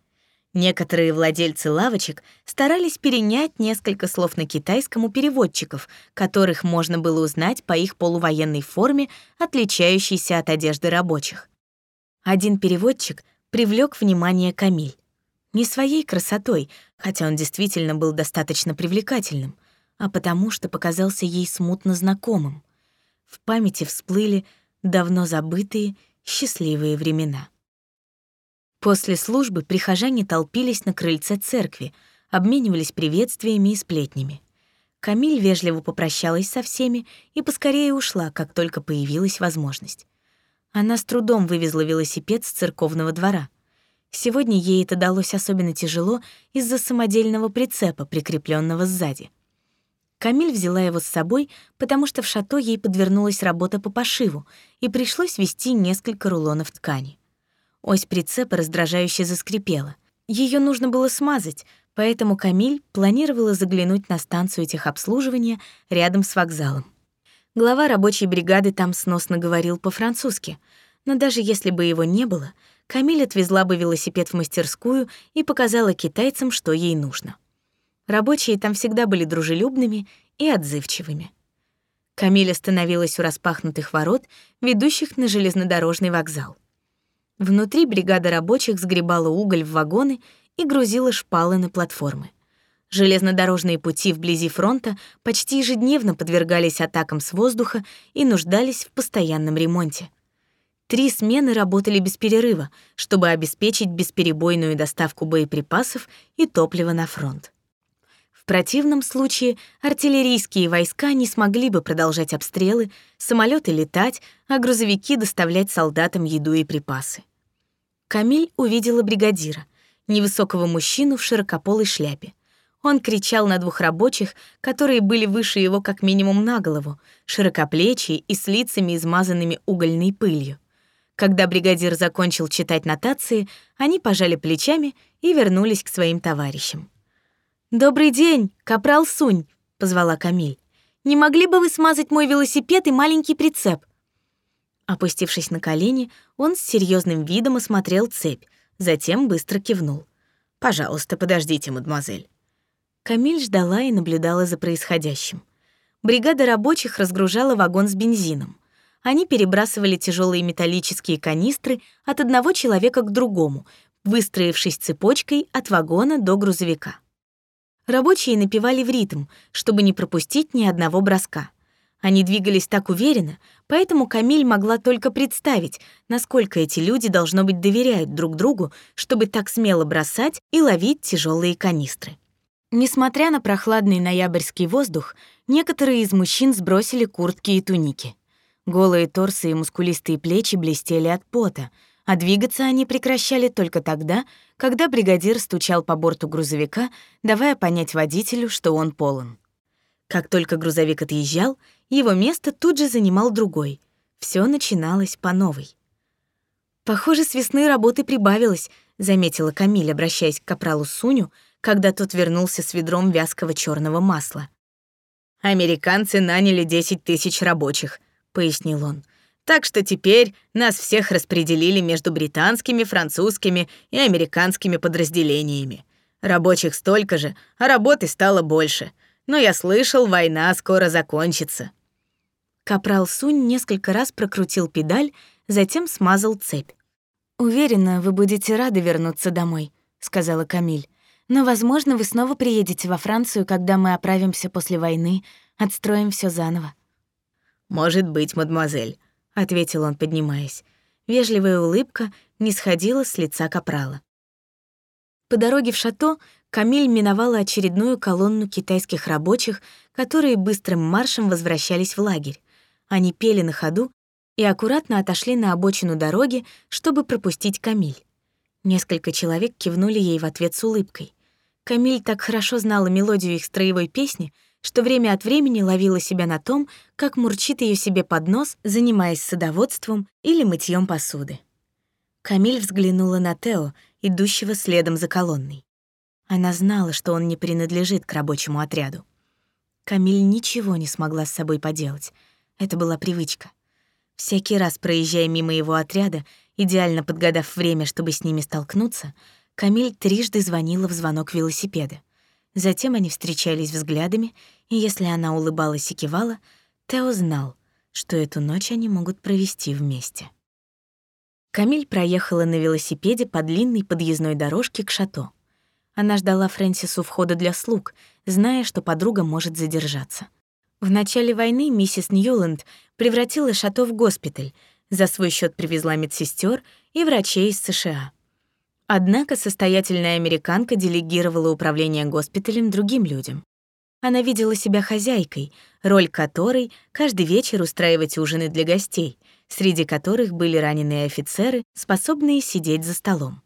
Некоторые владельцы лавочек старались перенять несколько слов на китайском у переводчиков, которых можно было узнать по их полувоенной форме, отличающейся от одежды рабочих. Один переводчик привлек внимание Камиль. Не своей красотой, хотя он действительно был достаточно привлекательным, а потому что показался ей смутно знакомым. В памяти всплыли давно забытые счастливые времена. После службы прихожане толпились на крыльце церкви, обменивались приветствиями и сплетнями. Камиль вежливо попрощалась со всеми и поскорее ушла, как только появилась возможность. Она с трудом вывезла велосипед с церковного двора. Сегодня ей это далось особенно тяжело из-за самодельного прицепа, прикрепленного сзади. Камиль взяла его с собой, потому что в шато ей подвернулась работа по пошиву, и пришлось вести несколько рулонов ткани. Ось прицепа раздражающе заскрипела. Ее нужно было смазать, поэтому Камиль планировала заглянуть на станцию техобслуживания рядом с вокзалом. Глава рабочей бригады там сносно говорил по-французски, но даже если бы его не было, Камиль отвезла бы велосипед в мастерскую и показала китайцам, что ей нужно. Рабочие там всегда были дружелюбными и отзывчивыми. Камиль остановилась у распахнутых ворот, ведущих на железнодорожный вокзал. Внутри бригада рабочих сгребала уголь в вагоны и грузила шпалы на платформы. Железнодорожные пути вблизи фронта почти ежедневно подвергались атакам с воздуха и нуждались в постоянном ремонте. Три смены работали без перерыва, чтобы обеспечить бесперебойную доставку боеприпасов и топлива на фронт. В противном случае артиллерийские войска не смогли бы продолжать обстрелы, самолеты летать, а грузовики доставлять солдатам еду и припасы. Камиль увидела бригадира, невысокого мужчину в широкополой шляпе. Он кричал на двух рабочих, которые были выше его как минимум на голову, широкоплечие и с лицами, измазанными угольной пылью. Когда бригадир закончил читать нотации, они пожали плечами и вернулись к своим товарищам. «Добрый день, капрал Сунь», — позвала Камиль. «Не могли бы вы смазать мой велосипед и маленький прицеп?» Опустившись на колени, он с серьезным видом осмотрел цепь, затем быстро кивнул. «Пожалуйста, подождите, мадемуазель». Камиль ждала и наблюдала за происходящим. Бригада рабочих разгружала вагон с бензином. Они перебрасывали тяжелые металлические канистры от одного человека к другому, выстроившись цепочкой от вагона до грузовика. Рабочие напевали в ритм, чтобы не пропустить ни одного броска. Они двигались так уверенно, поэтому Камиль могла только представить, насколько эти люди, должно быть, доверяют друг другу, чтобы так смело бросать и ловить тяжелые канистры. Несмотря на прохладный ноябрьский воздух, некоторые из мужчин сбросили куртки и туники. Голые торсы и мускулистые плечи блестели от пота, а двигаться они прекращали только тогда, когда бригадир стучал по борту грузовика, давая понять водителю, что он полон. Как только грузовик отъезжал, его место тут же занимал другой. Все начиналось по новой. «Похоже, с весны работы прибавилось», — заметила Камиль, обращаясь к капралу Суню, когда тот вернулся с ведром вязкого черного масла. «Американцы наняли 10 тысяч рабочих», — пояснил он. «Так что теперь нас всех распределили между британскими, французскими и американскими подразделениями. Рабочих столько же, а работы стало больше. Но я слышал, война скоро закончится». Капрал Сунь несколько раз прокрутил педаль, затем смазал цепь. «Уверена, вы будете рады вернуться домой», — сказала Камиль. «Но, возможно, вы снова приедете во Францию, когда мы оправимся после войны, отстроим все заново. «Может быть, мадемуазель», — ответил он, поднимаясь. Вежливая улыбка не сходила с лица капрала. По дороге в шато Камиль миновала очередную колонну китайских рабочих, которые быстрым маршем возвращались в лагерь. Они пели на ходу и аккуратно отошли на обочину дороги, чтобы пропустить Камиль. Несколько человек кивнули ей в ответ с улыбкой. Камиль так хорошо знала мелодию их строевой песни, что время от времени ловила себя на том, как мурчит ее себе под нос, занимаясь садоводством или мытьем посуды. Камиль взглянула на Тео, идущего следом за колонной. Она знала, что он не принадлежит к рабочему отряду. Камиль ничего не смогла с собой поделать. Это была привычка. Всякий раз, проезжая мимо его отряда, идеально подгадав время, чтобы с ними столкнуться, Камиль трижды звонила в звонок велосипеда. Затем они встречались взглядами, и если она улыбалась и кивала, Тео знал, что эту ночь они могут провести вместе. Камиль проехала на велосипеде по длинной подъездной дорожке к шато. Она ждала Фрэнсису входа для слуг, зная, что подруга может задержаться. В начале войны миссис Ньюленд превратила шато в госпиталь, за свой счет привезла медсестер и врачей из США. Однако состоятельная американка делегировала управление госпиталем другим людям. Она видела себя хозяйкой, роль которой — каждый вечер устраивать ужины для гостей, среди которых были раненые офицеры, способные сидеть за столом.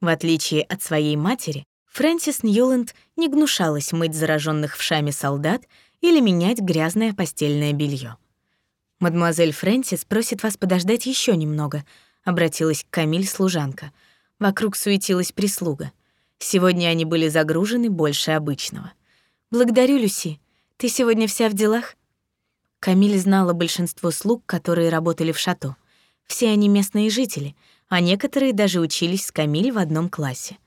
В отличие от своей матери, Фрэнсис Ньюленд не гнушалась мыть зараженных в шаме солдат или менять грязное постельное белье. «Мадемуазель Фрэнсис просит вас подождать еще немного», — обратилась к Камиль служанка — Вокруг суетилась прислуга. Сегодня они были загружены больше обычного. «Благодарю, Люси. Ты сегодня вся в делах?» Камиль знала большинство слуг, которые работали в шато. Все они местные жители, а некоторые даже учились с Камиль в одном классе.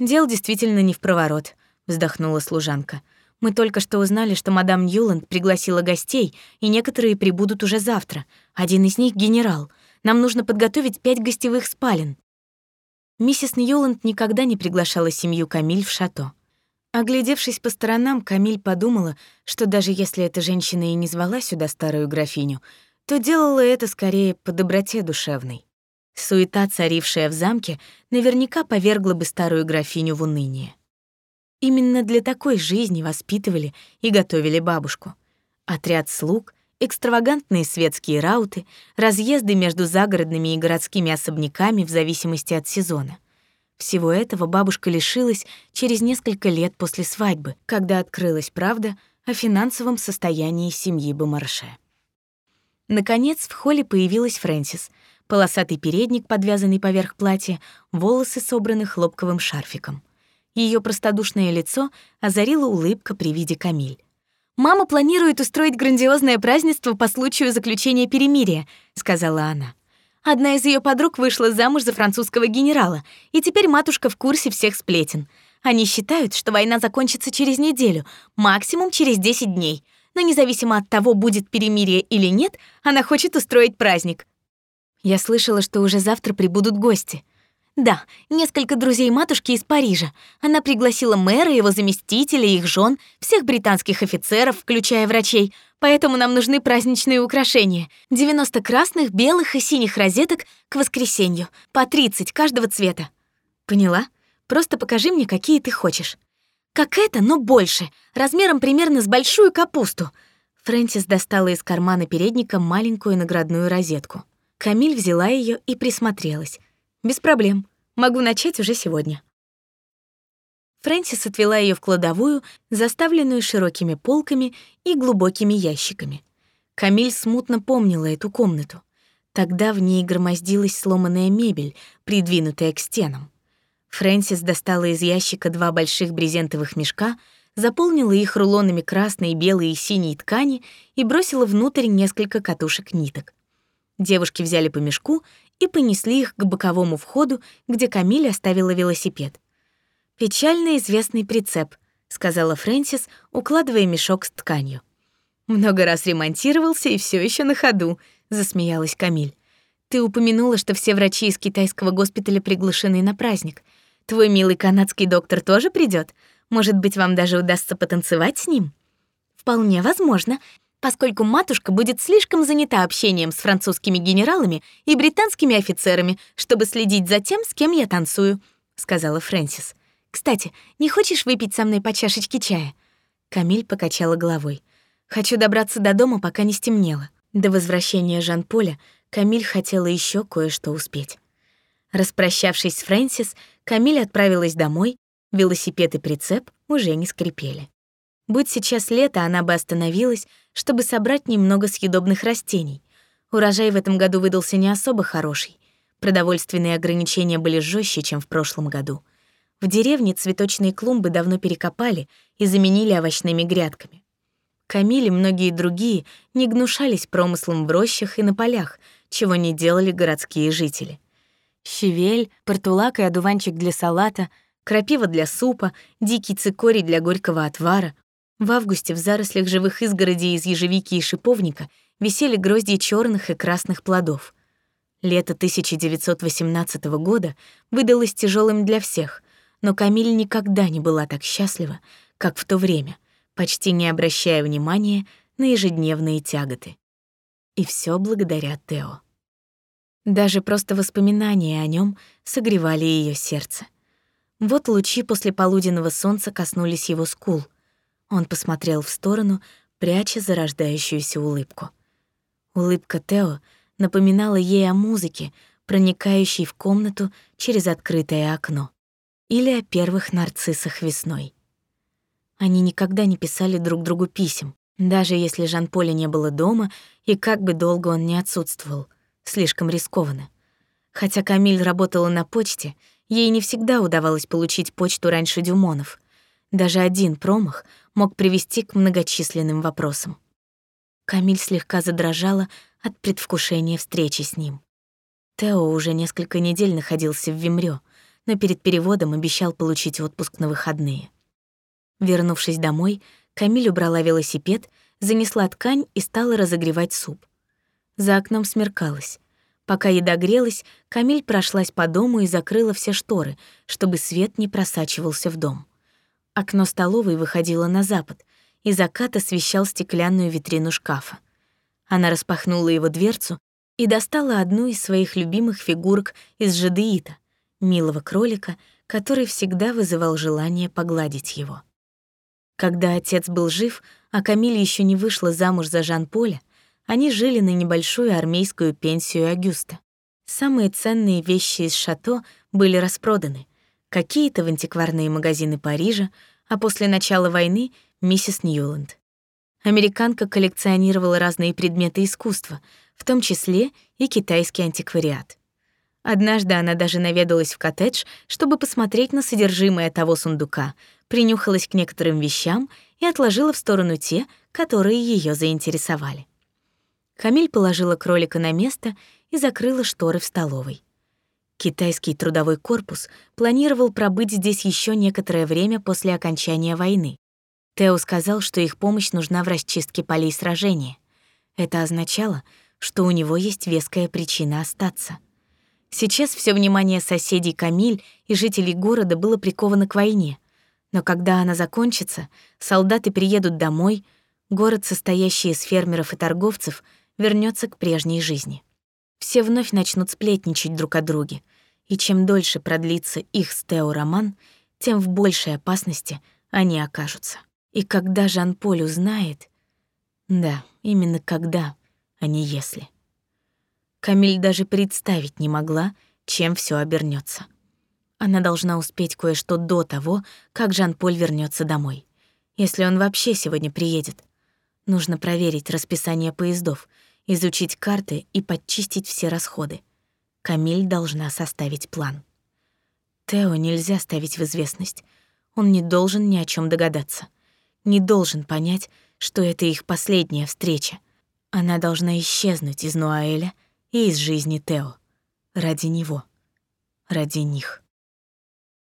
«Дел действительно не в проворот», — вздохнула служанка. «Мы только что узнали, что мадам Ньюланд пригласила гостей, и некоторые прибудут уже завтра. Один из них — генерал. Нам нужно подготовить пять гостевых спален. Миссис Ньюланд никогда не приглашала семью Камиль в шато. Оглядевшись по сторонам, Камиль подумала, что даже если эта женщина и не звала сюда старую графиню, то делала это скорее по доброте душевной. Суета, царившая в замке, наверняка повергла бы старую графиню в уныние. Именно для такой жизни воспитывали и готовили бабушку. Отряд слуг, экстравагантные светские рауты, разъезды между загородными и городскими особняками в зависимости от сезона. Всего этого бабушка лишилась через несколько лет после свадьбы, когда открылась правда о финансовом состоянии семьи Бомарше. Наконец в холле появилась Фрэнсис — полосатый передник, подвязанный поверх платья, волосы собраны хлопковым шарфиком. Ее простодушное лицо озарила улыбка при виде Камиль. «Мама планирует устроить грандиозное празднество по случаю заключения перемирия», — сказала она. Одна из ее подруг вышла замуж за французского генерала, и теперь матушка в курсе всех сплетен. Они считают, что война закончится через неделю, максимум через 10 дней. Но независимо от того, будет перемирие или нет, она хочет устроить праздник. Я слышала, что уже завтра прибудут гости. Да, несколько друзей матушки из Парижа. Она пригласила мэра, его заместителя, их жен, всех британских офицеров, включая врачей. Поэтому нам нужны праздничные украшения. 90 красных, белых и синих розеток к воскресенью. По 30 каждого цвета. Поняла? Просто покажи мне, какие ты хочешь. Как это, но больше. Размером примерно с большую капусту. Фрэнсис достала из кармана передника маленькую наградную розетку. Камиль взяла ее и присмотрелась. «Без проблем. Могу начать уже сегодня». Фрэнсис отвела ее в кладовую, заставленную широкими полками и глубокими ящиками. Камиль смутно помнила эту комнату. Тогда в ней громоздилась сломанная мебель, придвинутая к стенам. Фрэнсис достала из ящика два больших брезентовых мешка, заполнила их рулонами красной, белой и синей ткани и бросила внутрь несколько катушек ниток. Девушки взяли по мешку и понесли их к боковому входу, где Камиль оставила велосипед. «Печально известный прицеп», — сказала Фрэнсис, укладывая мешок с тканью. «Много раз ремонтировался и все еще на ходу», — засмеялась Камиль. «Ты упомянула, что все врачи из китайского госпиталя приглашены на праздник. Твой милый канадский доктор тоже придет. Может быть, вам даже удастся потанцевать с ним?» «Вполне возможно поскольку матушка будет слишком занята общением с французскими генералами и британскими офицерами, чтобы следить за тем, с кем я танцую», — сказала Фрэнсис. «Кстати, не хочешь выпить со мной по чашечке чая?» Камиль покачала головой. «Хочу добраться до дома, пока не стемнело». До возвращения Жан-Поля Камиль хотела еще кое-что успеть. Распрощавшись с Фрэнсис, Камиль отправилась домой, велосипед и прицеп уже не скрипели. Будь сейчас лето, она бы остановилась, чтобы собрать немного съедобных растений. Урожай в этом году выдался не особо хороший. Продовольственные ограничения были жестче, чем в прошлом году. В деревне цветочные клумбы давно перекопали и заменили овощными грядками. Камиль и многие другие не гнушались промыслом в рощах и на полях, чего не делали городские жители. Щавель, портулак и одуванчик для салата, крапива для супа, дикий цикорий для горького отвара, в августе в зарослях живых изгородей из ежевики и шиповника висели грозди черных и красных плодов. Лето 1918 года выдалось тяжелым для всех, но Камиль никогда не была так счастлива, как в то время, почти не обращая внимания на ежедневные тяготы. И все благодаря Тео. Даже просто воспоминания о нем согревали ее сердце. Вот лучи после полуденного солнца коснулись его скул — он посмотрел в сторону, пряча зарождающуюся улыбку. Улыбка Тео напоминала ей о музыке, проникающей в комнату через открытое окно, или о первых нарциссах весной. Они никогда не писали друг другу писем, даже если Жан-Поля не было дома и как бы долго он не отсутствовал. Слишком рискованно. Хотя Камиль работала на почте, ей не всегда удавалось получить почту раньше Дюмонов. Даже один промах мог привести к многочисленным вопросам. Камиль слегка задрожала от предвкушения встречи с ним. Тео уже несколько недель находился в Вимрё, но перед переводом обещал получить отпуск на выходные. Вернувшись домой, Камиль убрала велосипед, занесла ткань и стала разогревать суп. За окном смеркалось. Пока еда грелась, Камиль прошлась по дому и закрыла все шторы, чтобы свет не просачивался в дом. Окно столовой выходило на запад, и закат освещал стеклянную витрину шкафа. Она распахнула его дверцу и достала одну из своих любимых фигурок из жадеита, милого кролика, который всегда вызывал желание погладить его. Когда отец был жив, а Камиль еще не вышла замуж за Жан-Поля, они жили на небольшую армейскую пенсию Агюста. Самые ценные вещи из шато были распроданы, какие-то в антикварные магазины Парижа, а после начала войны — миссис Ньюланд. Американка коллекционировала разные предметы искусства, в том числе и китайский антиквариат. Однажды она даже наведалась в коттедж, чтобы посмотреть на содержимое того сундука, принюхалась к некоторым вещам и отложила в сторону те, которые ее заинтересовали. Камиль положила кролика на место и закрыла шторы в столовой. Китайский трудовой корпус планировал пробыть здесь еще некоторое время после окончания войны. Тео сказал, что их помощь нужна в расчистке полей сражения. Это означало, что у него есть веская причина остаться. Сейчас все внимание соседей Камиль и жителей города было приковано к войне. Но когда она закончится, солдаты приедут домой, город, состоящий из фермеров и торговцев, вернется к прежней жизни. Все вновь начнут сплетничать друг о друге, и чем дольше продлится их с Тео роман, тем в большей опасности они окажутся. И когда Жан-Поль узнает... Да, именно когда, а не если. Камиль даже представить не могла, чем все обернется. Она должна успеть кое-что до того, как Жан-Поль вернется домой. Если он вообще сегодня приедет. Нужно проверить расписание поездов — изучить карты и подчистить все расходы. Камиль должна составить план. Тео нельзя ставить в известность. Он не должен ни о чем догадаться. Не должен понять, что это их последняя встреча. Она должна исчезнуть из Нуаэля и из жизни Тео. Ради него. Ради них.